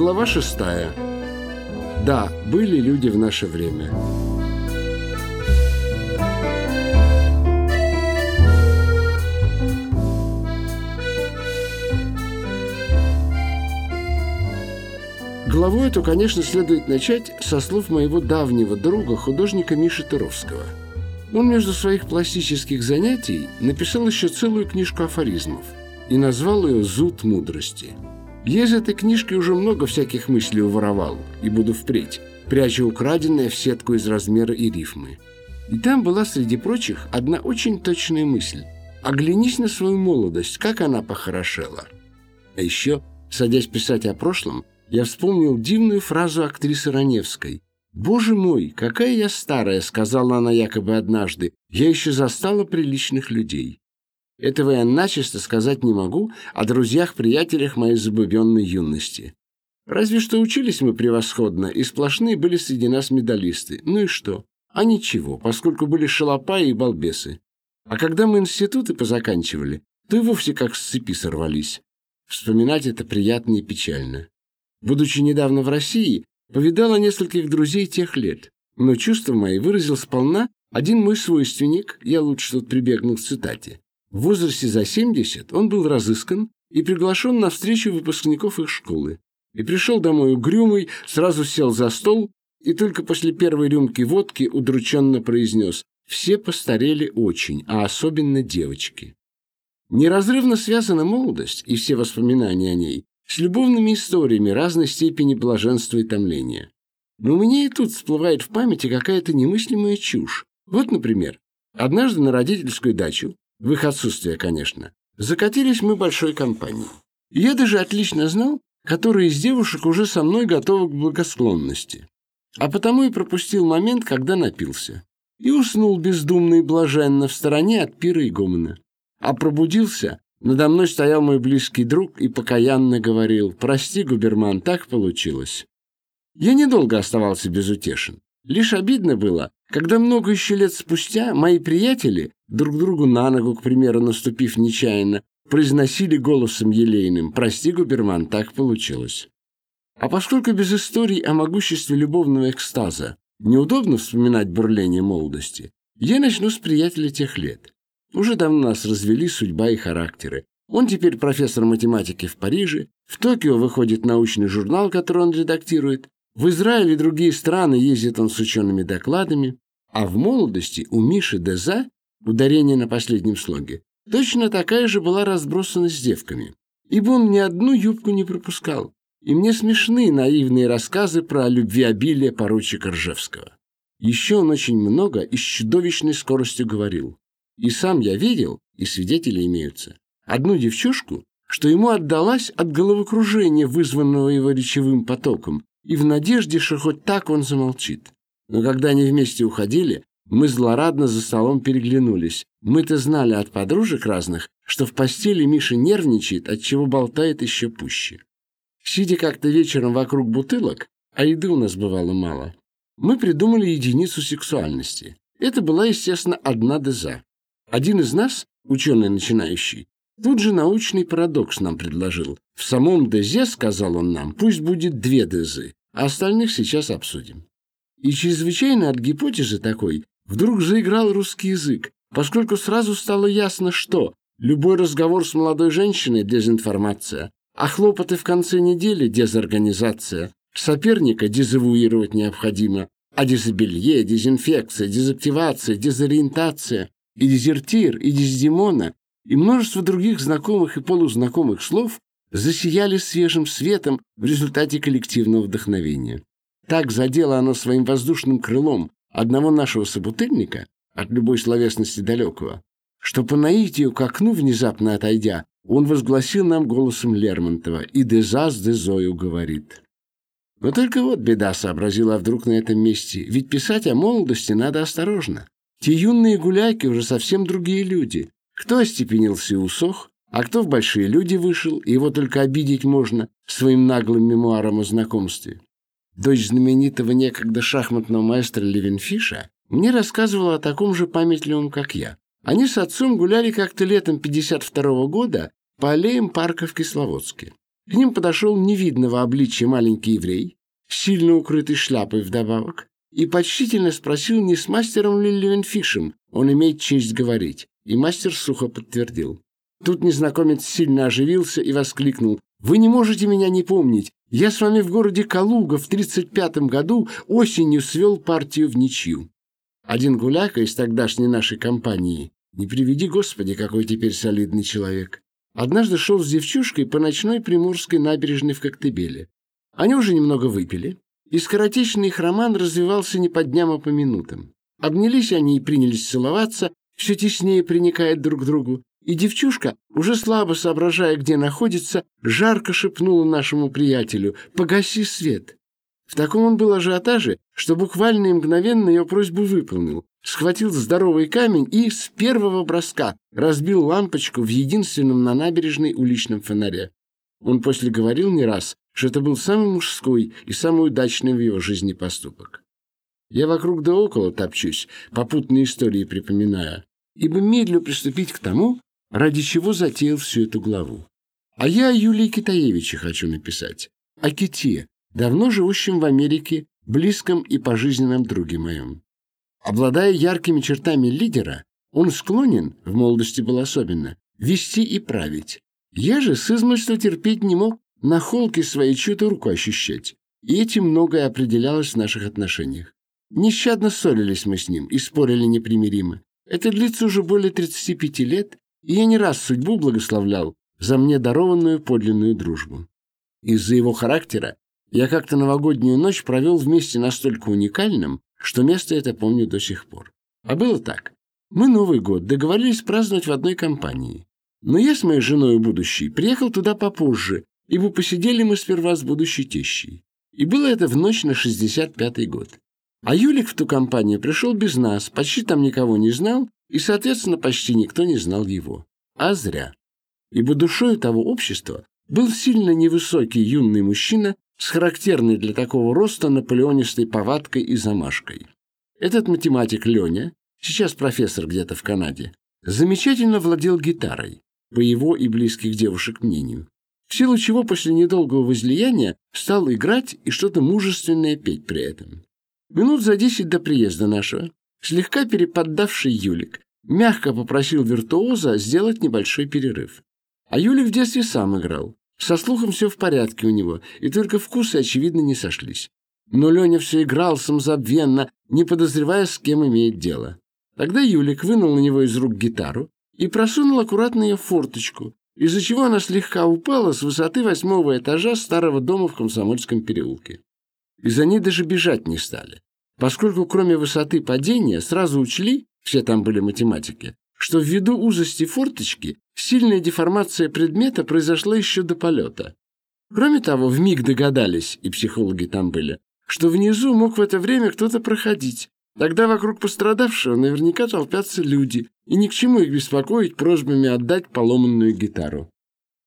Глава шестая. Да, были люди в наше время. Главу эту, конечно, следует начать со слов моего давнего друга, художника Миши Тыровского. Он между своих пластических занятий написал еще целую книжку афоризмов и назвал ее «Зуд мудрости». Я из этой книжки уже много всяких мыслей уворовал и буду впредь, пряча украденное в сетку из размера и рифмы. И там была, среди прочих, одна очень точная мысль. Оглянись на свою молодость, как она похорошела. А еще, садясь писать о прошлом, я вспомнил дивную фразу актрисы Раневской. «Боже мой, какая я старая!» — сказала она якобы однажды. «Я еще застала приличных людей». Этого я начисто сказать не могу о друзьях-приятелях моей забубенной юности. Разве что учились мы превосходно, и сплошные были среди нас медалисты. Ну и что? А ничего, поскольку были шалопаи и балбесы. А когда мы институты позаканчивали, то и вовсе как с цепи сорвались. Вспоминать это приятно и печально. Будучи недавно в России, повидала нескольких друзей тех лет, но чувства мои выразил сполна один мой свойственник, я лучше тут прибегну к цитате. В возрасте за 70 он был разыскан и приглашен на встречу выпускников их школы. И пришел домой угрюмый, сразу сел за стол и только после первой рюмки водки удрученно произнес «Все постарели очень, а особенно девочки». Неразрывно связана молодость и все воспоминания о ней с любовными историями разной степени блаженства и томления. Но меня и тут всплывает в памяти какая-то немыслимая чушь. Вот, например, однажды на родительскую дачу в их отсутствие, конечно, закатились мы большой компанией. я даже отлично знал, которые из девушек уже со мной готовы к благосклонности. А потому и пропустил момент, когда напился. И уснул бездумно и блаженно в стороне от пира и гомона. А пробудился, надо мной стоял мой близкий друг и покаянно говорил, «Прости, губерман, так получилось». Я недолго оставался безутешен. Лишь обидно было, когда много еще лет спустя мои приятели, друг другу на ногу, к примеру, наступив нечаянно, произносили голосом елейным «Прости, губерман, так получилось». А поскольку без историй о могуществе любовного экстаза неудобно вспоминать бурление молодости, я начну с приятеля тех лет. Уже давно нас развели судьба и характеры. Он теперь профессор математики в Париже, в Токио выходит научный журнал, который он редактирует, в Израиль и другие страны ездит он с учеными докладами, а в молодости у Миши Деза, ударение на последнем слоге, точно такая же была разбросана с девками, ибо он ни одну юбку не пропускал. И мне смешны наивные рассказы про любвеобилие поручика Ржевского. Еще он очень много и с чудовищной скоростью говорил. И сам я видел, и свидетели имеются, одну девчушку, что ему отдалась от головокружения, вызванного его речевым потоком, и в надежде, что хоть так он замолчит. Но когда они вместе уходили, мы злорадно за столом переглянулись. Мы-то знали от подружек разных, что в постели Миша нервничает, от чего болтает еще пуще. Сидя как-то вечером вокруг бутылок, а еды у нас бывало мало, мы придумали единицу сексуальности. Это была, естественно, одна деза. Один из нас, ученый начинающий, Тут же научный парадокс нам предложил. В самом ДЗ, сказал он нам, пусть будет две ДЗ, а остальных сейчас обсудим. И чрезвычайно от гипотезы такой вдруг заиграл русский язык, поскольку сразу стало ясно, что любой разговор с молодой женщиной – дезинформация, а хлопоты в конце недели – дезорганизация, соперника дезавуировать необходимо, а дезобелье, дезинфекция, дезактивация, дезориентация, и дезертир, и дездемона и множество других знакомых и полузнакомых слов засияли свежим светом в результате коллективного вдохновения. Так задело оно своим воздушным крылом одного нашего собутыльника от любой словесности далекого, что по наитию к окну внезапно отойдя, он возгласил нам голосом Лермонтова «И дезас дезою говорит». Но только вот беда сообразила вдруг на этом месте, ведь писать о молодости надо осторожно. Те юные гуляйки уже совсем другие люди, кто остепенился и усох, а кто в большие люди вышел, его только обидеть можно своим наглым мемуаром о знакомстве. Дочь знаменитого некогда шахматного маэстро Левенфиша мне рассказывала о таком же памятливом, как я. Они с отцом гуляли как-то летом 52 -го года по аллеям парка в Кисловодске. К ним подошел невидного обличия маленький еврей, сильно укрытый шляпой вдобавок, и почтительно спросил, не с мастером ли Левенфишем он имеет честь говорить, и мастер сухо подтвердил. Тут незнакомец сильно оживился и воскликнул. «Вы не можете меня не помнить. Я с вами в городе Калуга в 35-м году осенью свел партию в ничью». Один гуляка из тогдашней нашей компании, не приведи Господи, какой теперь солидный человек, однажды шел с девчушкой по ночной приморской набережной в Коктебеле. Они уже немного выпили, и скоротечный их роман развивался не по дням, а по минутам. Обнялись они и принялись целоваться, все теснее приникая друг к другу, и девчушка, уже слабо соображая, где находится, жарко шепнула нашему приятелю «Погаси свет». В таком он был ажиотаже, что буквально и мгновенно ее просьбу выполнил. Схватил здоровый камень и с первого броска разбил лампочку в единственном на набережной уличном фонаре. Он после говорил не раз, что это был самый мужской и самый удачный в его жизни поступок. Я вокруг да около топчусь, попутные истории припоминая, ибо медлю приступить к тому, ради чего затеял всю эту главу. А я о Юлии Китаевиче хочу написать, о Ките, давно живущем в Америке, близком и пожизненном друге моем. Обладая яркими чертами лидера, он склонен, в молодости был особенно, вести и править. Я же с измольства терпеть не мог на холке своей чью-то руку ощущать, и этим многое определялось в наших отношениях. Нещадно ссорились мы с ним и спорили непримиримо. Это длится уже более 35 лет, и я не раз судьбу благословлял за мне дарованную подлинную дружбу. Из-за его характера я как-то новогоднюю ночь провел вместе настолько уникальным, что место это помню до сих пор. А было так. Мы Новый год договорились праздновать в одной компании. Но я с моей женой будущей приехал туда попозже, ибо посидели мы сперва с будущей тещей. И было это в ночь на 65-й год. А Юлик в ту компанию пришел без нас, почти там никого не знал, и, соответственно, почти никто не знал его. А зря. Ибо душой того общества был сильно невысокий юный мужчина с характерной для такого роста наполеонистой повадкой и замашкой. Этот математик Леня, сейчас профессор где-то в Канаде, замечательно владел гитарой, по его и близких девушек мнению, в силу чего после недолгого возлияния стал играть и что-то мужественное петь при этом. Минут за десять до приезда нашего, слегка переподдавший Юлик, мягко попросил виртуоза сделать небольшой перерыв. А Юлик в детстве сам играл, со слухом все в порядке у него, и только вкусы, очевидно, не сошлись. Но Леня все играл самозабвенно, не подозревая, с кем имеет дело. Тогда Юлик вынул на него из рук гитару и просунул аккуратно ее в форточку, из-за чего она слегка упала с высоты восьмого этажа старого дома в Комсомольском переулке. И за ней даже бежать не стали, поскольку кроме высоты падения сразу учли, все там были математики, что ввиду узости форточки сильная деформация предмета произошла еще до полета. Кроме того, в миг догадались, и психологи там были, что внизу мог в это время кто-то проходить. Тогда вокруг пострадавшего наверняка толпятся люди, и ни к чему их беспокоить просьбами отдать поломанную гитару.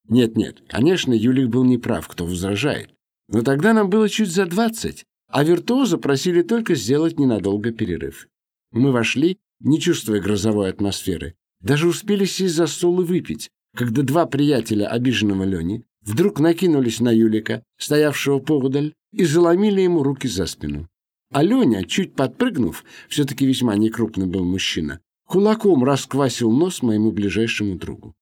Нет-нет, конечно, Юлик был неправ, кто возражает. Но тогда нам было чуть за двадцать, а виртуоза просили только сделать ненадолго перерыв. Мы вошли, не чувствуя грозовой атмосферы. Даже успели сесть за стол и выпить, когда два приятеля обиженного Лени вдруг накинулись на Юлика, стоявшего поодаль, и заломили ему руки за спину. А Леня, чуть подпрыгнув, все-таки весьма некрупный был мужчина, кулаком расквасил нос моему ближайшему другу.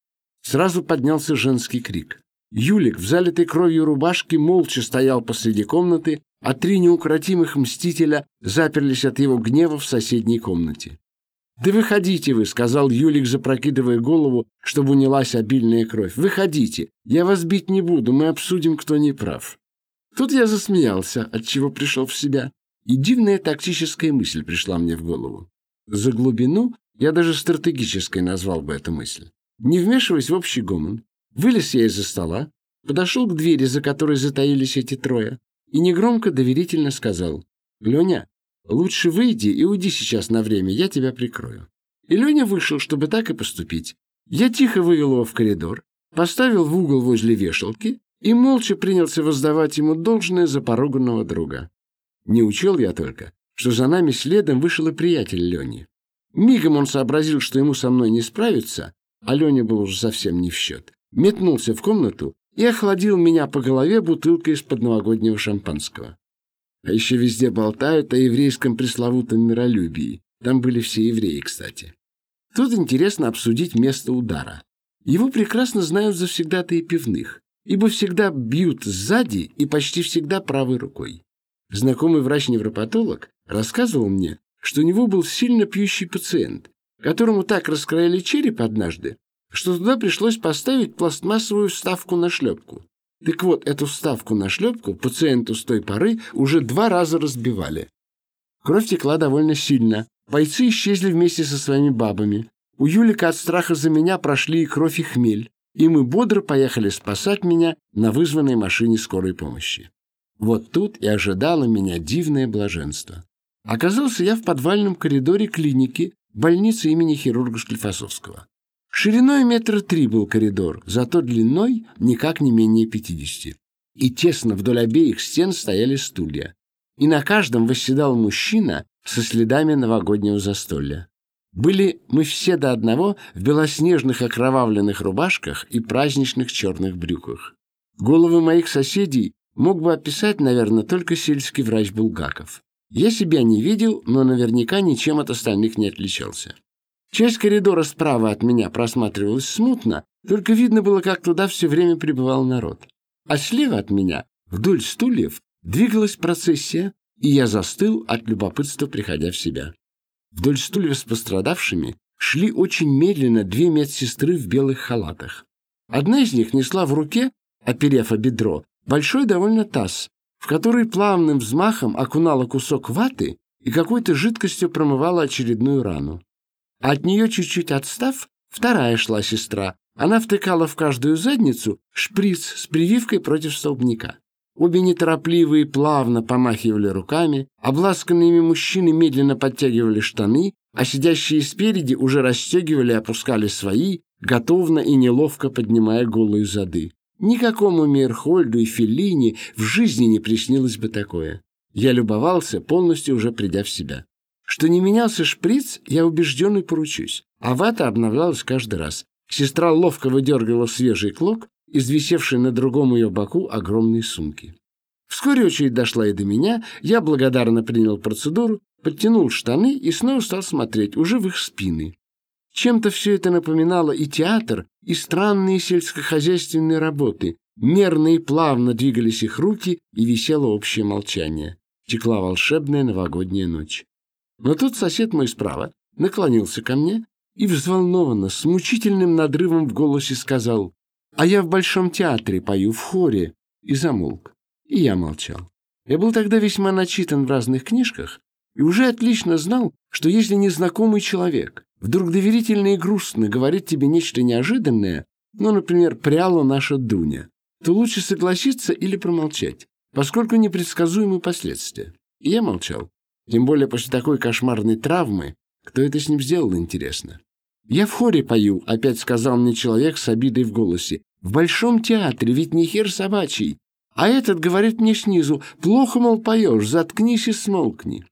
Сразу поднялся женский крик. Юлик в залитой кровью рубашке молча стоял посреди комнаты, а три неукротимых мстителя заперлись от его гнева в соседней комнате. «Да выходите вы», — сказал Юлик, запрокидывая голову, чтобы унялась обильная кровь. «Выходите. Я вас бить не буду, мы обсудим, кто не прав». Тут я засмеялся, отчего пришел в себя. И дивная тактическая мысль пришла мне в голову. За глубину я даже стратегической назвал бы эту мысль. Не вмешиваясь в общий гомон, вылез я из-за стола, подошел к двери, за которой затаились эти трое, и негромко доверительно сказал, «Леня, Лучше выйди и уйди сейчас на время, я тебя прикрою. И Леня вышел, чтобы так и поступить. Я тихо вывел его в коридор, поставил в угол возле вешалки и молча принялся воздавать ему должное за поруганного друга. Не учел я только, что за нами следом вышел и приятель Лени. Мигом он сообразил, что ему со мной не справиться, а Леня был уже совсем не в счет. Метнулся в комнату и охладил меня по голове бутылкой из-под новогоднего шампанского. А еще везде болтают о еврейском пресловутом миролюбии. Там были все евреи, кстати. Тут интересно обсудить место удара. Его прекрасно знают завсегдатые пивных, ибо всегда бьют сзади и почти всегда правой рукой. Знакомый врач-невропатолог рассказывал мне, что у него был сильно пьющий пациент, которому так раскроили череп однажды, что туда пришлось поставить пластмассовую вставку на шлепку. Так вот, эту вставку на шлепку пациенту с той поры уже два раза разбивали. Кровь текла довольно сильно. Бойцы исчезли вместе со своими бабами. У Юлика от страха за меня прошли и кровь, и хмель. И мы бодро поехали спасать меня на вызванной машине скорой помощи. Вот тут и ожидало меня дивное блаженство. Оказался я в подвальном коридоре клиники больницы имени хирурга Шлифосовского. Шириной метра три был коридор, зато длиной никак не менее пятидесяти. И тесно вдоль обеих стен стояли стулья. И на каждом восседал мужчина со следами новогоднего застолья. Были мы все до одного в белоснежных окровавленных рубашках и праздничных черных брюках. Головы моих соседей мог бы описать, наверное, только сельский врач Булгаков. Я себя не видел, но наверняка ничем от остальных не отличался. Часть коридора справа от меня просматривалась смутно, только видно было, как туда все время пребывал народ. А слева от меня, вдоль стульев, двигалась процессия, и я застыл от любопытства, приходя в себя. Вдоль стульев с пострадавшими шли очень медленно две медсестры в белых халатах. Одна из них несла в руке, оперев о бедро, большой довольно таз, в который плавным взмахом окунала кусок ваты и какой-то жидкостью промывала очередную рану. От нее чуть-чуть отстав, вторая шла сестра. Она втыкала в каждую задницу шприц с прививкой против столбняка. Обе неторопливые плавно помахивали руками, обласканными мужчины медленно подтягивали штаны, а сидящие спереди уже расстегивали и опускали свои, готовно и неловко поднимая голые зады. Никакому Мирхольду и Феллини в жизни не приснилось бы такое. Я любовался, полностью уже придя в себя. Что не менялся шприц, я убежденный поручусь, а вата обновлялась каждый раз. Сестра ловко выдергивала свежий клок из висевшей на другом ее боку огромной сумки. Вскоре очередь дошла и до меня, я благодарно принял процедуру, подтянул штаны и снова стал смотреть, уже в их спины. Чем-то все это напоминало и театр, и странные сельскохозяйственные работы. Мерно и плавно двигались их руки, и висело общее молчание. Текла волшебная новогодняя ночь. Но тут сосед мой справа наклонился ко мне и взволнованно, с мучительным надрывом в голосе сказал «А я в Большом театре пою в хоре» и замолк. И я молчал. Я был тогда весьма начитан в разных книжках и уже отлично знал, что если незнакомый человек вдруг доверительно и грустно говорит тебе нечто неожиданное, ну, например, пряла наша Дуня, то лучше согласиться или промолчать, поскольку непредсказуемы последствия. И я молчал. Тем более после такой кошмарной травмы, кто это с ним сделал, интересно. «Я в хоре пою», — опять сказал мне человек с обидой в голосе. «В Большом театре, ведь не хер собачий. А этот говорит мне снизу, плохо, мол, поешь, заткнись и смолкни».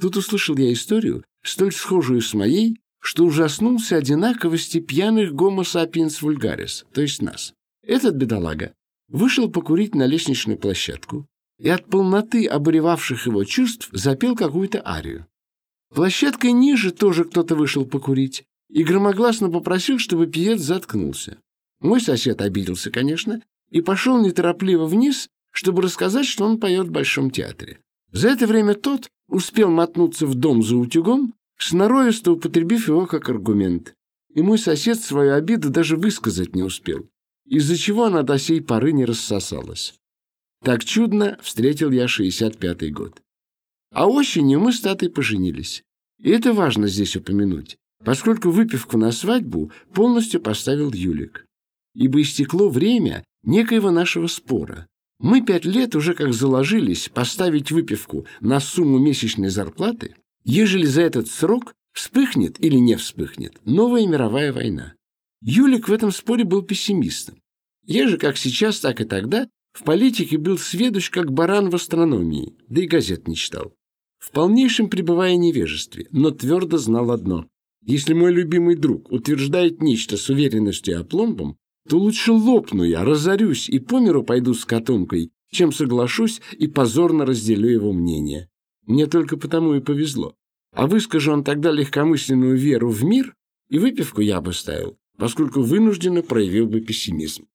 Тут услышал я историю, столь схожую с моей, что ужаснулся одинаковости пьяных гомо сапиенс вульгарис, то есть нас. Этот бедолага вышел покурить на лестничную площадку, и от полноты обуревавших его чувств запел какую-то арию. Площадкой ниже тоже кто-то вышел покурить и громогласно попросил, чтобы певец заткнулся. Мой сосед обиделся, конечно, и пошел неторопливо вниз, чтобы рассказать, что он поет в Большом театре. За это время тот успел мотнуться в дом за утюгом, сноровисто употребив его как аргумент. И мой сосед свою обиду даже высказать не успел, из-за чего она до сей поры не рассосалась. Так чудно встретил я 65-й год. А осенью мы с Татой поженились. И это важно здесь упомянуть, поскольку выпивку на свадьбу полностью поставил Юлик. Ибо истекло время некоего нашего спора. Мы пять лет уже как заложились поставить выпивку на сумму месячной зарплаты, ежели за этот срок вспыхнет или не вспыхнет новая мировая война. Юлик в этом споре был пессимистом. Я же как сейчас, так и тогда в политике был сведущ, как баран в астрономии, да и газет не читал. В полнейшем пребывая невежестве, но твердо знал одно. Если мой любимый друг утверждает нечто с уверенностью и опломбом, то лучше лопну я, разорюсь и по миру пойду с котомкой, чем соглашусь и позорно разделю его мнение. Мне только потому и повезло. А выскажу он тогда легкомысленную веру в мир, и выпивку я бы ставил, поскольку вынужденно проявил бы пессимизм.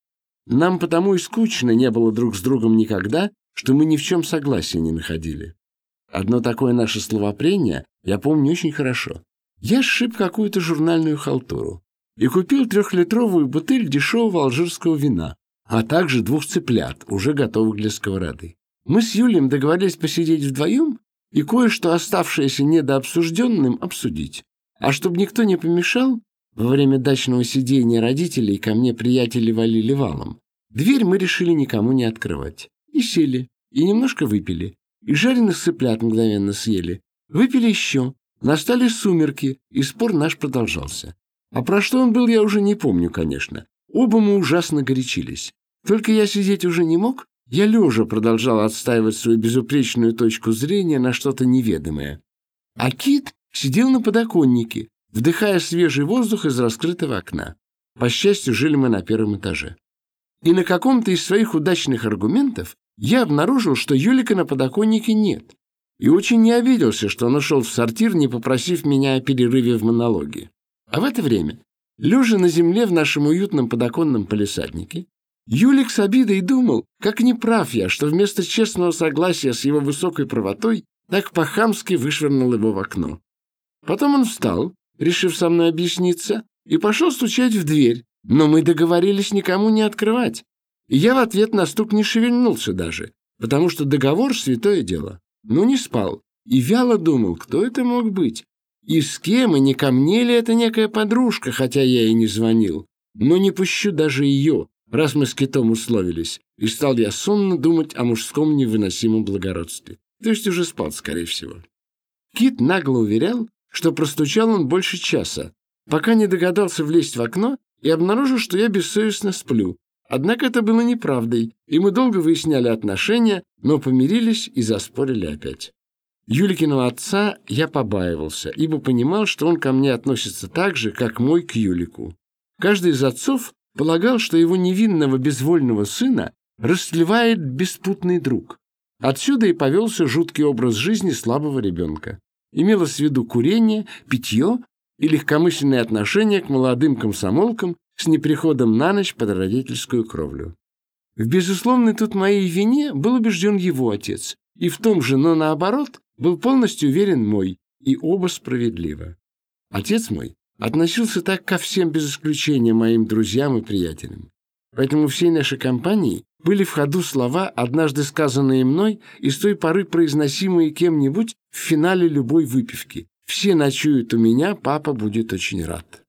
Нам потому и скучно не было друг с другом никогда, что мы ни в чем согласия не находили. Одно такое наше словопрение я помню очень хорошо. Я сшиб какую-то журнальную халтуру и купил трехлитровую бутыль дешевого алжирского вина, а также двух цыплят, уже готовых для сковороды. Мы с Юлием договорились посидеть вдвоем и кое-что оставшееся недообсужденным обсудить. А чтобы никто не помешал, во время дачного сидения родителей ко мне приятели валили валом. Дверь мы решили никому не открывать. И сели, и немножко выпили, и жареных цыплят мгновенно съели. Выпили еще. Настали сумерки, и спор наш продолжался. А про что он был, я уже не помню, конечно. Оба мы ужасно горячились. Только я сидеть уже не мог, я лежа продолжал отстаивать свою безупречную точку зрения на что-то неведомое. А Кит сидел на подоконнике, вдыхая свежий воздух из раскрытого окна. По счастью, жили мы на первом этаже. И на каком-то из своих удачных аргументов я обнаружил, что Юлика на подоконнике нет, и очень не обиделся, что он ушел в сортир, не попросив меня о перерыве в монологе. А в это время, лежа на земле в нашем уютном подоконном полисаднике, Юлик с обидой думал, как неправ я, что вместо честного согласия с его высокой правотой так по-хамски вышвырнул его в окно. Потом он встал, решив со мной объясниться, и пошел стучать в дверь, но мы договорились никому не открывать. И я в ответ на стук не шевельнулся даже, потому что договор — святое дело. Но не спал и вяло думал, кто это мог быть. И с кем, и не ко мне ли это некая подружка, хотя я и не звонил. Но не пущу даже ее, раз мы с китом условились. И стал я сонно думать о мужском невыносимом благородстве. То есть уже спал, скорее всего. Кит нагло уверял, что простучал он больше часа, пока не догадался влезть в окно и обнаружил, что я бессовестно сплю. Однако это было неправдой, и мы долго выясняли отношения, но помирились и заспорили опять. Юликиного отца я побаивался, ибо понимал, что он ко мне относится так же, как мой к Юлику. Каждый из отцов полагал, что его невинного безвольного сына растлевает беспутный друг. Отсюда и повелся жуткий образ жизни слабого ребенка. Имелось в виду курение, питье и легкомысленное отношение к молодым комсомолкам с неприходом на ночь под родительскую кровлю. В безусловной тут моей вине был убежден его отец, и в том же, но наоборот, был полностью уверен мой, и оба справедливо. Отец мой относился так ко всем без исключения моим друзьям и приятелям. Поэтому всей нашей компании были в ходу слова, однажды сказанные мной и с той поры произносимые кем-нибудь в финале любой выпивки. «Все ночуют у меня, папа будет очень рад».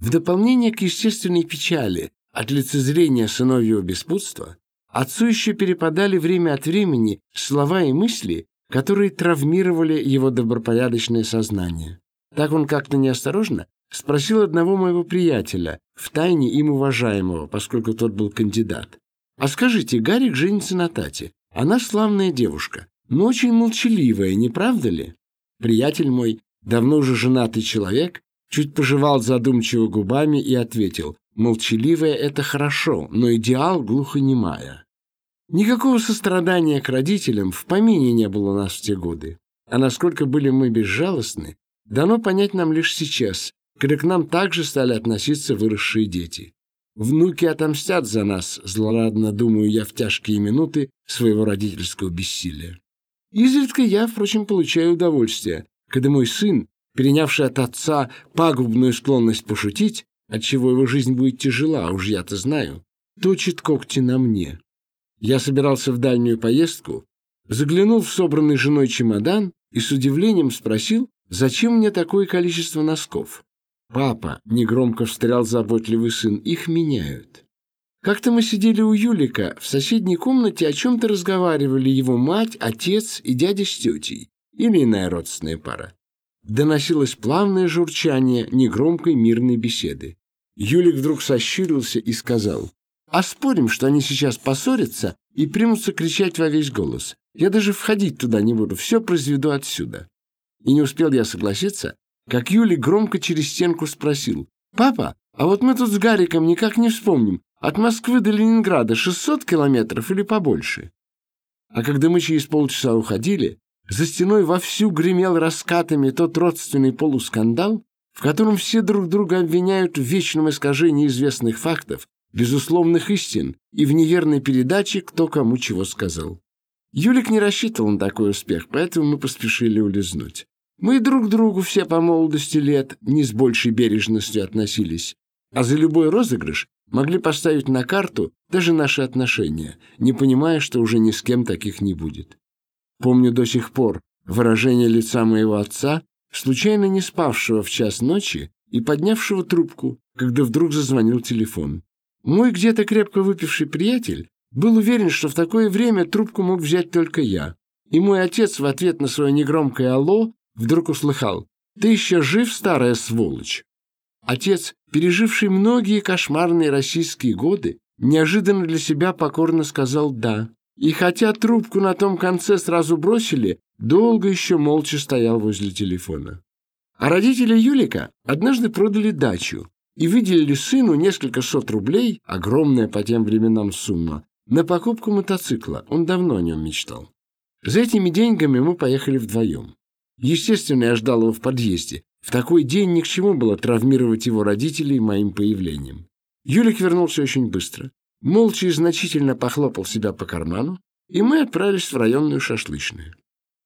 В дополнение к естественной печали от лицезрения сыновьего беспутства, отцу еще перепадали время от времени слова и мысли, которые травмировали его добропорядочное сознание. Так он как-то неосторожно спросил одного моего приятеля, втайне им уважаемого, поскольку тот был кандидат. «А скажите, Гарик женится на Тате. Она славная девушка, но очень молчаливая, не правда ли?» Приятель мой, давно уже женатый человек, чуть пожевал задумчиво губами и ответил, «Молчаливая — это хорошо, но идеал глухонемая». Никакого сострадания к родителям в помине не было у нас в те годы. А насколько были мы безжалостны, дано понять нам лишь сейчас, когда к нам также стали относиться выросшие дети. Внуки отомстят за нас, злорадно думаю я в тяжкие минуты своего родительского бессилия. Изредка я, впрочем, получаю удовольствие, когда мой сын, перенявший от отца пагубную склонность пошутить, отчего его жизнь будет тяжела, уж я-то знаю, точит когти на мне. Я собирался в дальнюю поездку, заглянул в собранный женой чемодан и с удивлением спросил, зачем мне такое количество носков. «Папа», — негромко встрял заботливый сын, — «их меняют». Как-то мы сидели у Юлика, в соседней комнате о чем-то разговаривали его мать, отец и дядя с тетей, или иная родственная пара. Доносилось плавное журчание негромкой мирной беседы. Юлик вдруг сощурился и сказал, «А спорим, что они сейчас поссорятся и примутся кричать во весь голос. Я даже входить туда не буду, все произведу отсюда». И не успел я согласиться, как Юлик громко через стенку спросил, «Папа, а вот мы тут с Гариком никак не вспомним, От Москвы до Ленинграда 600 километров или побольше. А когда мы через полчаса уходили, за стеной вовсю гремел раскатами тот родственный полускандал, в котором все друг друга обвиняют в вечном искажении известных фактов, безусловных истин и в неверной передаче кто кому чего сказал. Юлик не рассчитывал на такой успех, поэтому мы поспешили улизнуть. Мы друг другу все по молодости лет не с большей бережностью относились, а за любой розыгрыш могли поставить на карту даже наши отношения, не понимая, что уже ни с кем таких не будет. Помню до сих пор выражение лица моего отца, случайно не спавшего в час ночи и поднявшего трубку, когда вдруг зазвонил телефон. Мой где-то крепко выпивший приятель был уверен, что в такое время трубку мог взять только я. И мой отец в ответ на свое негромкое «Алло» вдруг услыхал «Ты еще жив, старая сволочь?» Отец, переживший многие кошмарные российские годы, неожиданно для себя покорно сказал «да». И хотя трубку на том конце сразу бросили, долго еще молча стоял возле телефона. А родители Юлика однажды продали дачу и выделили сыну несколько сот рублей, огромная по тем временам сумма, на покупку мотоцикла. Он давно о нем мечтал. За этими деньгами мы поехали вдвоем. Естественно, я ждал его в подъезде. В такой день ни к чему было травмировать его родителей моим появлением. Юлик вернулся очень быстро молча и значительно похлопал себя по карману, и мы отправились в районную шашлычную.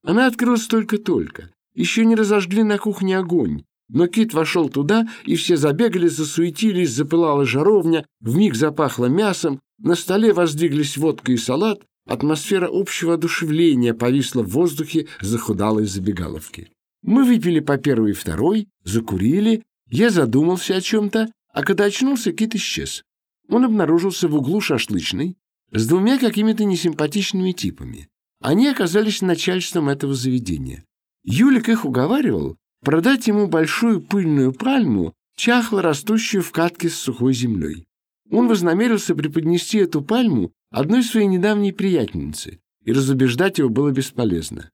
Она открылась только-только. Еще не разожгли на кухне огонь, но Кит вошел туда, и все забегали, засуетились, запылала жаровня, вмиг запахло мясом, на столе воздвиглись водка и салат, атмосфера общего одушевления повисла в воздухе захудалой забегаловки. Мы выпили по первой и второй, закурили, я задумался о чем-то, а когда очнулся, Кит исчез он обнаружился в углу шашлычной с двумя какими-то несимпатичными типами. Они оказались начальством этого заведения. Юлик их уговаривал продать ему большую пыльную пальму, чахло растущую в катке с сухой землей. Он вознамерился преподнести эту пальму одной своей недавней приятельнице, и разубеждать его было бесполезно.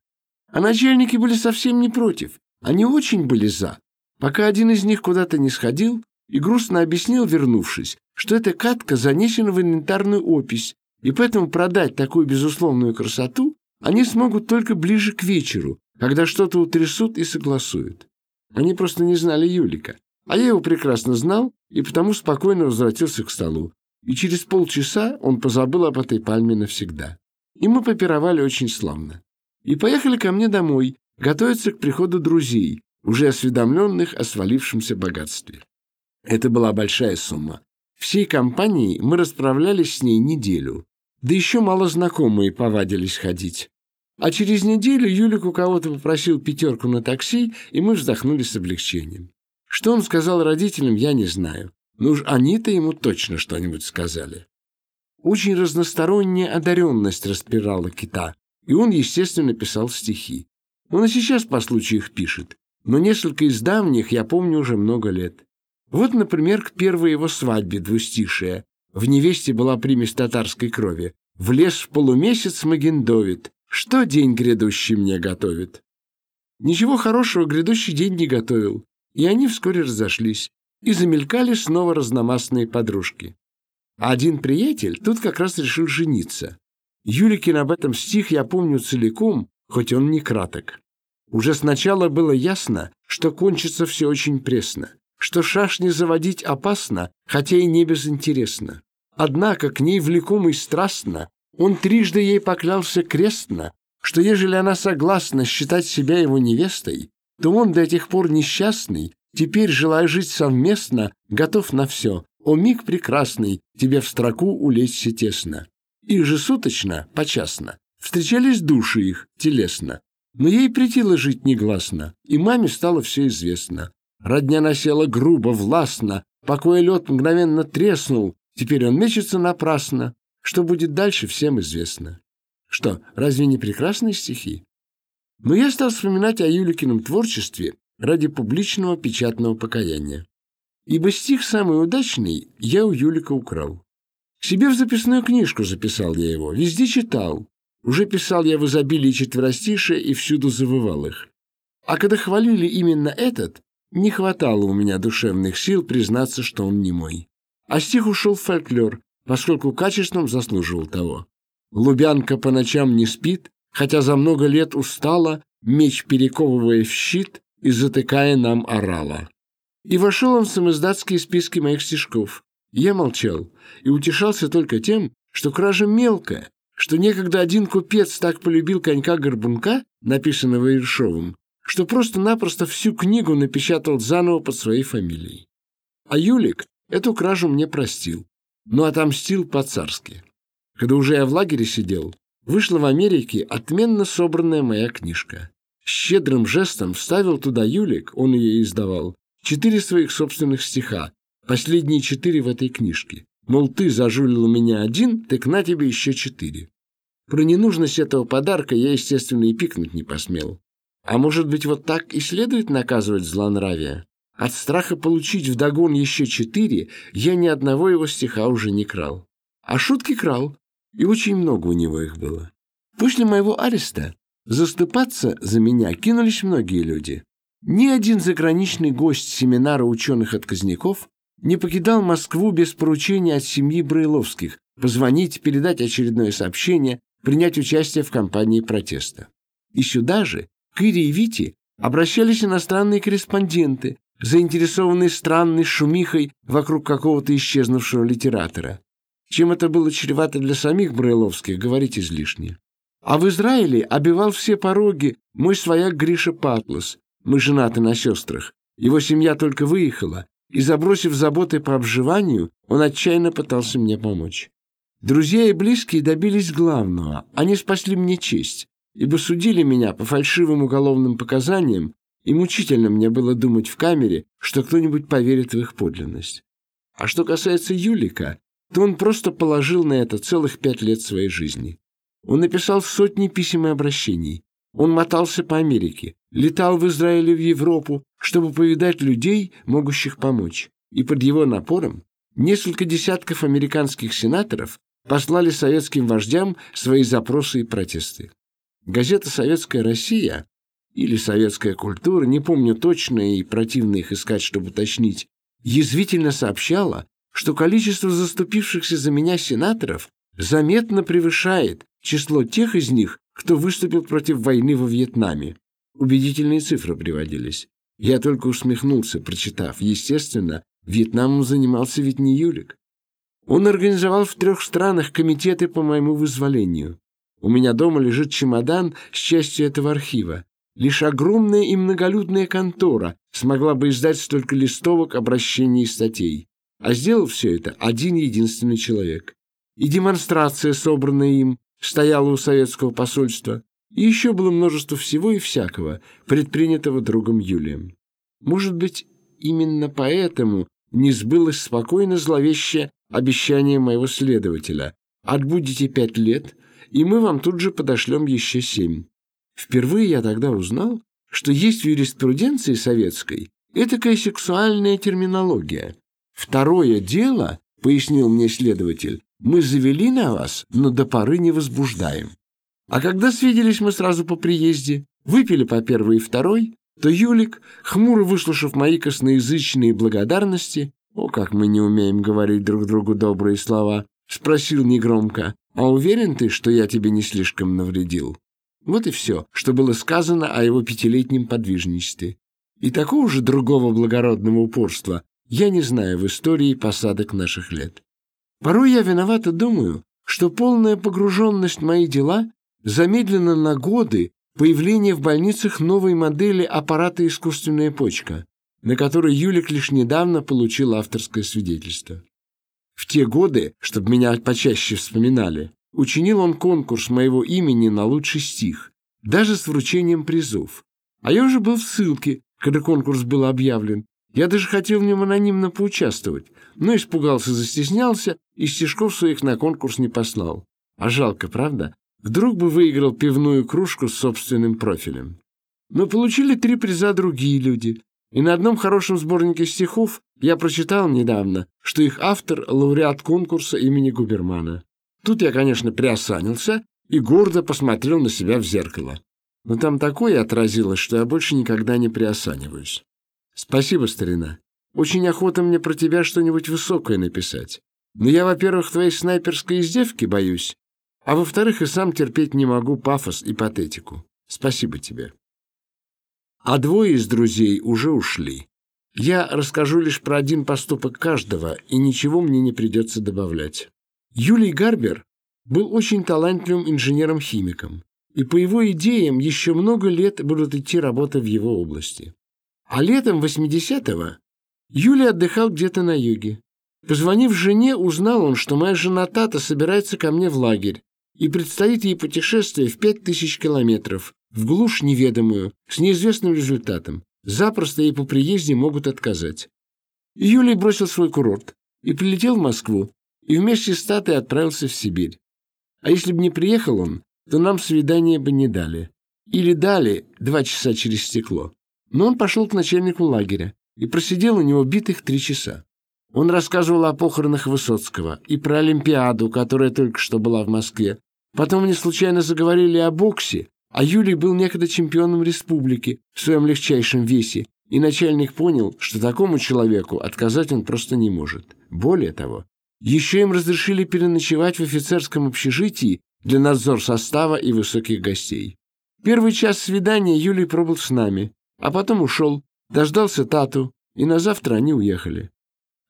А начальники были совсем не против, они очень были за. Пока один из них куда-то не сходил, и грустно объяснил, вернувшись, что эта катка занесена в инвентарную опись, и поэтому продать такую безусловную красоту они смогут только ближе к вечеру, когда что-то утрясут и согласуют. Они просто не знали Юлика, а я его прекрасно знал и потому спокойно возвратился к столу. И через полчаса он позабыл об этой пальме навсегда. И мы попировали очень славно. И поехали ко мне домой, готовиться к приходу друзей, уже осведомленных о свалившемся богатстве. Это была большая сумма. Всей компанией мы расправлялись с ней неделю. Да еще мало знакомые повадились ходить. А через неделю Юлик у кого-то попросил пятерку на такси, и мы вздохнули с облегчением. Что он сказал родителям, я не знаю. Но уж они-то ему точно что-нибудь сказали. Очень разносторонняя одаренность распирала кита, и он, естественно, писал стихи. Он и сейчас по случаю их пишет, но несколько из давних я помню уже много лет. Вот, например, к первой его свадьбе двустишая. В невесте была примесь татарской крови. В лес в полумесяц Магендовит. Что день грядущий мне готовит? Ничего хорошего грядущий день не готовил, и они вскоре разошлись, и замелькали снова разномастные подружки. А один приятель тут как раз решил жениться. Юликин об этом стих я помню целиком, хоть он не краток. Уже сначала было ясно, что кончится все очень пресно что шашни заводить опасно, хотя и не безинтересно. Однако к ней влекомый страстно, он трижды ей поклялся крестно, что ежели она согласна считать себя его невестой, то он до тех пор несчастный, теперь, желая жить совместно, готов на все. О миг прекрасный, тебе в строку улечься тесно. Их же суточно, почасно, встречались души их, телесно. Но ей претило жить негласно, и маме стало все известно. Родня насела грубо, властно, покоя лед мгновенно треснул, теперь он мечется напрасно. Что будет дальше, всем известно. Что, разве не прекрасные стихи? Но я стал вспоминать о Юликином творчестве ради публичного печатного покаяния. Ибо стих самый удачный я у Юлика украл. Себе в записную книжку записал я его, везде читал. Уже писал я в изобилии четверостишия и всюду завывал их. А когда хвалили именно этот, не хватало у меня душевных сил признаться, что он не мой. А стих ушел в фольклор, поскольку качеством заслуживал того. Лубянка по ночам не спит, хотя за много лет устала, меч перековывая в щит и затыкая нам орала. И вошел он в самоиздатские списки моих стишков. Я молчал и утешался только тем, что кража мелкая, что некогда один купец так полюбил конька-горбунка, написанного Ершовым, что просто-напросто всю книгу напечатал заново под своей фамилией. А Юлик эту кражу мне простил, но отомстил по-царски. Когда уже я в лагере сидел, вышла в Америке отменно собранная моя книжка. Щедрым жестом вставил туда Юлик, он ее издавал, четыре своих собственных стиха, последние четыре в этой книжке. Мол, ты зажулил у меня один, так на тебе еще четыре. Про ненужность этого подарка я, естественно, и пикнуть не посмел. А может быть, вот так и следует наказывать злонравие? От страха получить вдогон еще четыре я ни одного его стиха уже не крал. А шутки крал, и очень много у него их было. После моего ареста заступаться за меня кинулись многие люди. Ни один заграничный гость семинара ученых-отказников не покидал Москву без поручения от семьи Брайловских позвонить, передать очередное сообщение, принять участие в кампании протеста. И сюда же, к Ире и Вите, обращались иностранные корреспонденты, заинтересованные странной шумихой вокруг какого-то исчезнувшего литератора. Чем это было чревато для самих Брайловских, говорить излишне. А в Израиле обивал все пороги мой свояк Гриша Патлас, мы женаты на сестрах. Его семья только выехала, и, забросив заботы по обживанию, он отчаянно пытался мне помочь. Друзья и близкие добились главного. Они спасли мне честь, ибо судили меня по фальшивым уголовным показаниям, и мучительно мне было думать в камере, что кто-нибудь поверит в их подлинность. А что касается Юлика, то он просто положил на это целых пять лет своей жизни. Он написал сотни писем и обращений. Он мотался по Америке, летал в Израиль и в Европу, чтобы повидать людей, могущих помочь. И под его напором несколько десятков американских сенаторов послали советским вождям свои запросы и протесты. Газета «Советская Россия» или «Советская культура», не помню точно и противно их искать, чтобы уточнить, язвительно сообщала, что количество заступившихся за меня сенаторов заметно превышает число тех из них, кто выступил против войны во Вьетнаме. Убедительные цифры приводились. Я только усмехнулся, прочитав. Естественно, Вьетнамом занимался ведь не Юлик. Он организовал в трех странах комитеты по моему вызволению. У меня дома лежит чемодан с частью этого архива. Лишь огромная и многолюдная контора смогла бы издать столько листовок, обращений и статей. А сделал все это один единственный человек. И демонстрация, собранная им, стояла у советского посольства. И еще было множество всего и всякого, предпринятого другом Юлием. Может быть, именно поэтому не сбылось спокойно зловещее обещание моего следователя. Отбудете пять лет, и мы вам тут же подошлем еще семь. Впервые я тогда узнал, что есть в юриспруденции советской этакая сексуальная терминология. Второе дело, пояснил мне следователь, мы завели на вас, но до поры не возбуждаем. А когда свиделись мы сразу по приезде, выпили по первой и второй, то Юлик, хмуро выслушав мои косноязычные благодарности, о, как мы не умеем говорить друг другу добрые слова, спросил негромко, а уверен ты, что я тебе не слишком навредил? Вот и все, что было сказано о его пятилетнем подвижничестве. И такого же другого благородного упорства я не знаю в истории посадок наших лет. Порой я виновато думаю, что полная погруженность в мои дела замедлено на годы появление в больницах новой модели аппарата «Искусственная почка», на которой Юлик лишь недавно получил авторское свидетельство. В те годы, чтобы меня почаще вспоминали, учинил он конкурс моего имени на лучший стих, даже с вручением призов. А я уже был в ссылке, когда конкурс был объявлен. Я даже хотел в нем анонимно поучаствовать, но испугался, застеснялся и стишков своих на конкурс не послал. А жалко, правда? Вдруг бы выиграл пивную кружку с собственным профилем. Но получили три приза другие люди. И на одном хорошем сборнике стихов я прочитал недавно, что их автор – лауреат конкурса имени Губермана. Тут я, конечно, приосанился и гордо посмотрел на себя в зеркало. Но там такое отразилось, что я больше никогда не приосаниваюсь. Спасибо, старина. Очень охота мне про тебя что-нибудь высокое написать. Но я, во-первых, твоей снайперской издевки боюсь, а во-вторых, и сам терпеть не могу пафос и патетику. Спасибо тебе. А двое из друзей уже ушли. Я расскажу лишь про один поступок каждого, и ничего мне не придется добавлять. Юлий Гарбер был очень талантливым инженером-химиком, и по его идеям еще много лет будут идти работы в его области. А летом 80-го Юлий отдыхал где-то на юге. Позвонив жене, узнал он, что моя жена Тата собирается ко мне в лагерь, и предстоит ей путешествие в пять тысяч километров, в глушь неведомую, с неизвестным результатом. Запросто ей по приезде могут отказать. Юлий бросил свой курорт и прилетел в Москву, и вместе с Татой отправился в Сибирь. А если бы не приехал он, то нам свидание бы не дали. Или дали два часа через стекло. Но он пошел к начальнику лагеря и просидел у него битых три часа. Он рассказывал о похоронах Высоцкого и про Олимпиаду, которая только что была в Москве. Потом они случайно заговорили о боксе, а Юлий был некогда чемпионом республики в своем легчайшем весе, и начальник понял, что такому человеку отказать он просто не может. Более того, еще им разрешили переночевать в офицерском общежитии для надзор состава и высоких гостей. Первый час свидания Юлий пробыл с нами, а потом ушел, дождался Тату, и на завтра они уехали.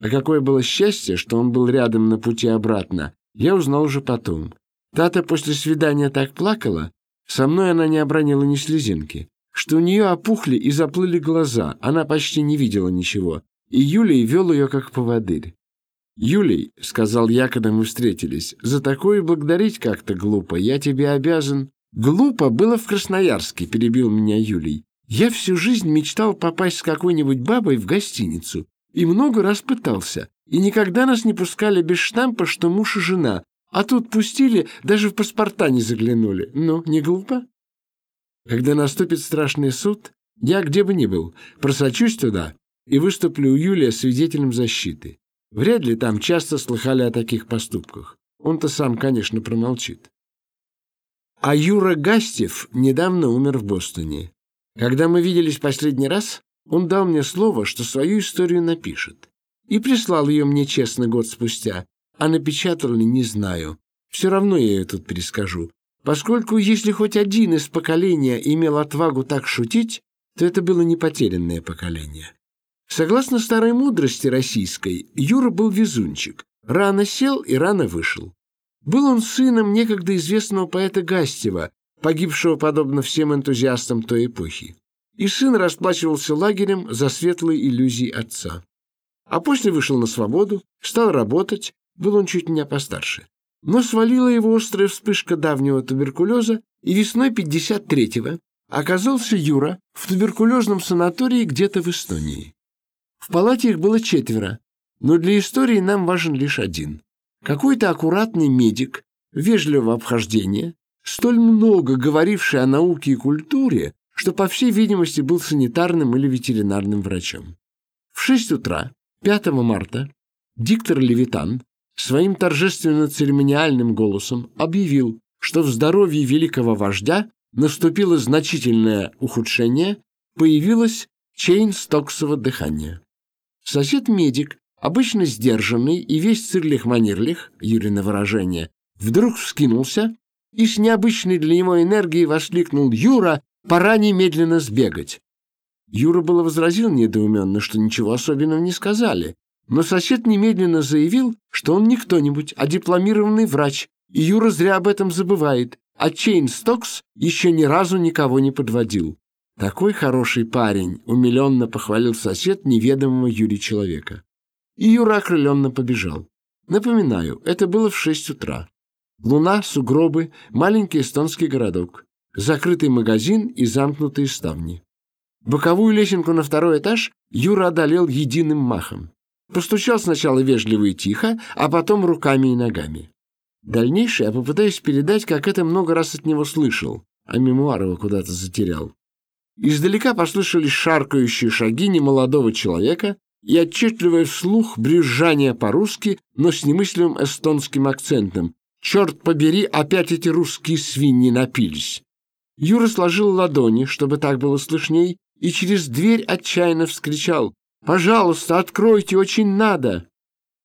А какое было счастье, что он был рядом на пути обратно, я узнал уже потом. Тата после свидания так плакала, со мной она не обронила ни слезинки, что у нее опухли и заплыли глаза, она почти не видела ничего, и Юлий вел ее как поводырь. «Юлий», — сказал я, когда мы встретились, — «за такое благодарить как-то глупо, я тебе обязан». «Глупо было в Красноярске», — перебил меня Юлий. «Я всю жизнь мечтал попасть с какой-нибудь бабой в гостиницу, и много раз пытался, и никогда нас не пускали без штампа, что муж и жена, а тут пустили, даже в паспорта не заглянули. Ну, не глупо?» Когда наступит страшный суд, я где бы ни был, просочусь туда и выступлю у Юлия свидетелем защиты. Вряд ли там часто слыхали о таких поступках. Он-то сам, конечно, промолчит. А Юра Гастев недавно умер в Бостоне. Когда мы виделись последний раз, он дал мне слово, что свою историю напишет. И прислал ее мне честно год спустя, а напечатал ли, не знаю. Все равно я ее тут перескажу. Поскольку если хоть один из поколения имел отвагу так шутить, то это было не потерянное поколение. Согласно старой мудрости российской, Юра был везунчик. Рано сел и рано вышел. Был он сыном некогда известного поэта Гастева, погибшего подобно всем энтузиастам той эпохи. И сын расплачивался лагерем за светлые иллюзии отца. А после вышел на свободу, стал работать, был он чуть меня постарше. Но свалила его острая вспышка давнего туберкулеза, и весной 53-го оказался Юра в туберкулезном санатории где-то в Эстонии. В палате их было четверо, но для истории нам важен лишь один. Какой-то аккуратный медик, вежливого обхождения, столь много говоривший о науке и культуре, что, по всей видимости, был санитарным или ветеринарным врачом. В 6 утра, 5 марта, диктор Левитан своим торжественно-церемониальным голосом объявил, что в здоровье великого вождя наступило значительное ухудшение, появилось чейн-стоксово дыхание. Сосед-медик, обычно сдержанный и весь цирлих-манирлих, Юрина выражение, вдруг вскинулся и с необычной для него энергией воскликнул «Юра, пора немедленно сбегать!» Юра было возразил недоуменно, что ничего особенного не сказали, но сосед немедленно заявил, что он не кто-нибудь, а дипломированный врач, и Юра зря об этом забывает, а Чейн Стокс еще ни разу никого не подводил. «Такой хороший парень!» — умиленно похвалил сосед неведомого Юрия человека. И Юра окрыленно побежал. Напоминаю, это было в шесть утра. Луна, сугробы, маленький эстонский городок, закрытый магазин и замкнутые ставни. Боковую лесенку на второй этаж Юра одолел единым махом. Постучал сначала вежливо и тихо, а потом руками и ногами. Дальнейшее я попытаюсь передать, как это много раз от него слышал, а мемуар его куда-то затерял. Издалека послышались шаркающие шаги немолодого человека и отчетливое вслух брюзжание по-русски, но с немыслимым эстонским акцентом. «Черт побери, опять эти русские свиньи напились!» Юра сложил ладони, чтобы так было слышней, и через дверь отчаянно вскричал «Пожалуйста, откройте, очень надо!»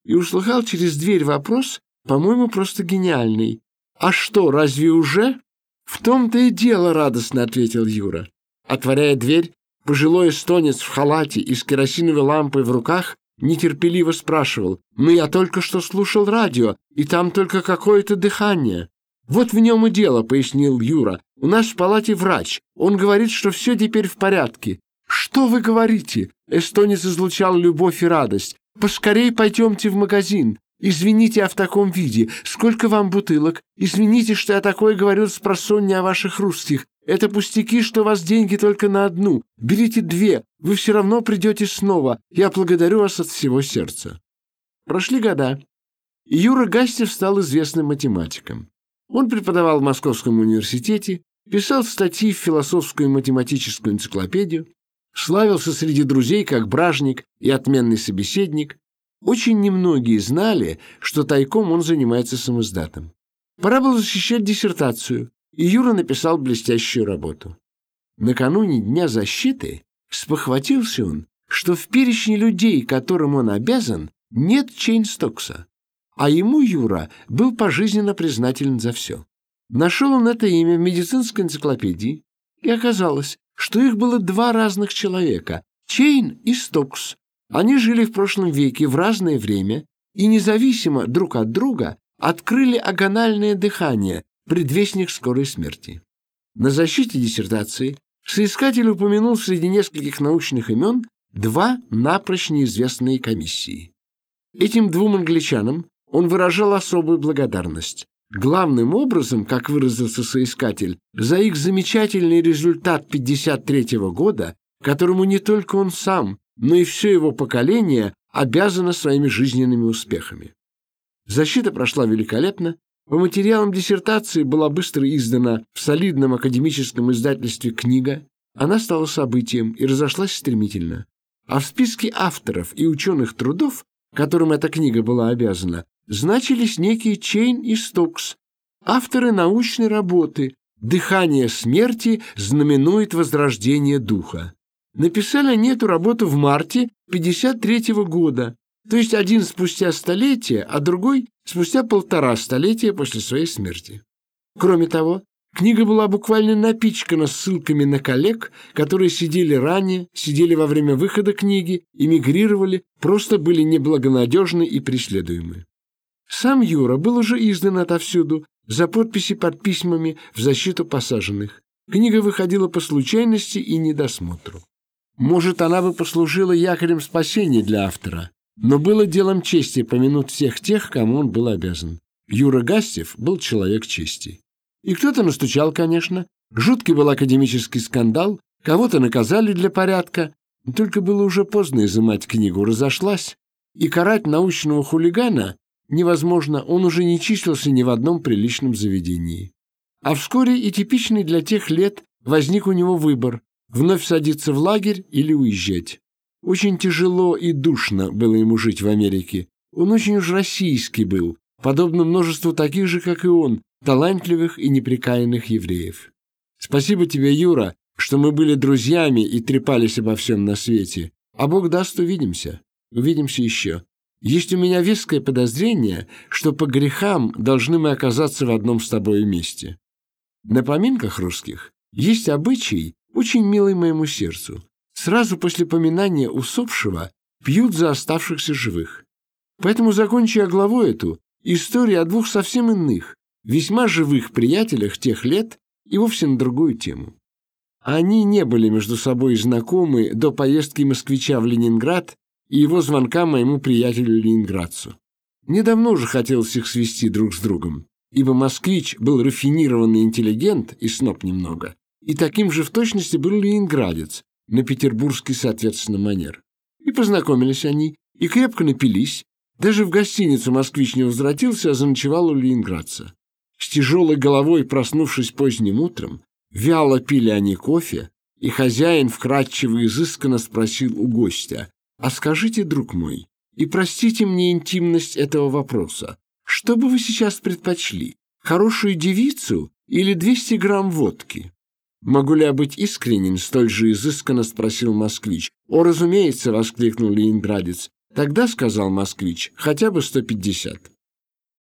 и услыхал через дверь вопрос, по-моему, просто гениальный. «А что, разве уже?» «В том-то и дело», — радостно ответил Юра. Отворяя дверь, пожилой эстонец в халате и с керосиновой лампой в руках нетерпеливо спрашивал. «Ну, я только что слушал радио, и там только какое-то дыхание». «Вот в нем и дело», — пояснил Юра. «У нас в палате врач. Он говорит, что все теперь в порядке». «Что вы говорите?» Эстонец излучал любовь и радость. «Поскорей пойдемте в магазин. Извините, я в таком виде. Сколько вам бутылок? Извините, что я такое говорю с просонья о ваших русских. Это пустяки, что у вас деньги только на одну. Берите две. Вы все равно придете снова. Я благодарю вас от всего сердца». Прошли года. И Юра Гастев стал известным математиком. Он преподавал в Московском университете, писал статьи в философскую и математическую энциклопедию, славился среди друзей как бражник и отменный собеседник. Очень немногие знали, что тайком он занимается самоздатом. Пора было защищать диссертацию, и Юра написал блестящую работу. Накануне Дня защиты спохватился он, что в перечне людей, которым он обязан, нет Чейн-Стокса. А ему Юра был пожизненно признателен за все. Нашел он это имя в медицинской энциклопедии, и оказалось, что их было два разных человека – Чейн и Стокс. Они жили в прошлом веке в разное время и независимо друг от друга открыли агональное дыхание, предвестник скорой смерти. На защите диссертации соискатель упомянул среди нескольких научных имен два напрочь неизвестные комиссии. Этим двум англичанам он выражал особую благодарность. Главным образом, как выразился соискатель, за их замечательный результат 53 -го года, которому не только он сам, но и все его поколение обязано своими жизненными успехами. Защита прошла великолепно, по материалам диссертации была быстро издана в солидном академическом издательстве книга, она стала событием и разошлась стремительно. А в списке авторов и ученых трудов, которым эта книга была обязана, значились некие Чейн и Стокс, авторы научной работы «Дыхание смерти знаменует возрождение духа». Написали они эту работу в марте 53 -го года, то есть один спустя столетие, а другой спустя полтора столетия после своей смерти. Кроме того, книга была буквально напичкана ссылками на коллег, которые сидели ранее, сидели во время выхода книги, эмигрировали, просто были неблагонадежны и преследуемы. Сам Юра был уже издан отовсюду за подписи под письмами в защиту посаженных. Книга выходила по случайности и недосмотру. Может, она бы послужила якорем спасения для автора, но было делом чести помянуть всех тех, кому он был обязан. Юра Гастев был человек чести. И кто-то настучал, конечно. Жуткий был академический скандал, кого-то наказали для порядка. Только было уже поздно изымать книгу, разошлась. И карать научного хулигана невозможно, он уже не числился ни в одном приличном заведении. А вскоре и типичный для тех лет возник у него выбор – вновь садиться в лагерь или уезжать. Очень тяжело и душно было ему жить в Америке. Он очень уж российский был, подобно множеству таких же, как и он, талантливых и неприкаянных евреев. Спасибо тебе, Юра, что мы были друзьями и трепались обо всем на свете. А Бог даст, увидимся. Увидимся еще. Есть у меня веское подозрение, что по грехам должны мы оказаться в одном с тобой месте. На поминках русских есть обычай, очень милый моему сердцу. Сразу после поминания усопшего пьют за оставшихся живых. Поэтому, закончив главу эту, история о двух совсем иных, весьма живых приятелях тех лет и вовсе на другую тему. Они не были между собой знакомы до поездки москвича в Ленинград и его звонка моему приятелю ленинградцу. Недавно уже хотелось их свести друг с другом, ибо москвич был рафинированный интеллигент и сноп немного, и таким же в точности был ленинградец, на петербургский, соответственно, манер. И познакомились они, и крепко напились. Даже в гостиницу москвич не возвратился, а заночевал у ленинградца. С тяжелой головой, проснувшись поздним утром, вяло пили они кофе, и хозяин вкратчиво изысканно спросил у гостя, а скажите, друг мой, и простите мне интимность этого вопроса, что бы вы сейчас предпочли, хорошую девицу или 200 грамм водки? «Могу ли я быть искренен?» — столь же изысканно спросил москвич. «О, разумеется!» — воскликнул ленинградец. Тогда, сказал москвич, хотя бы 150.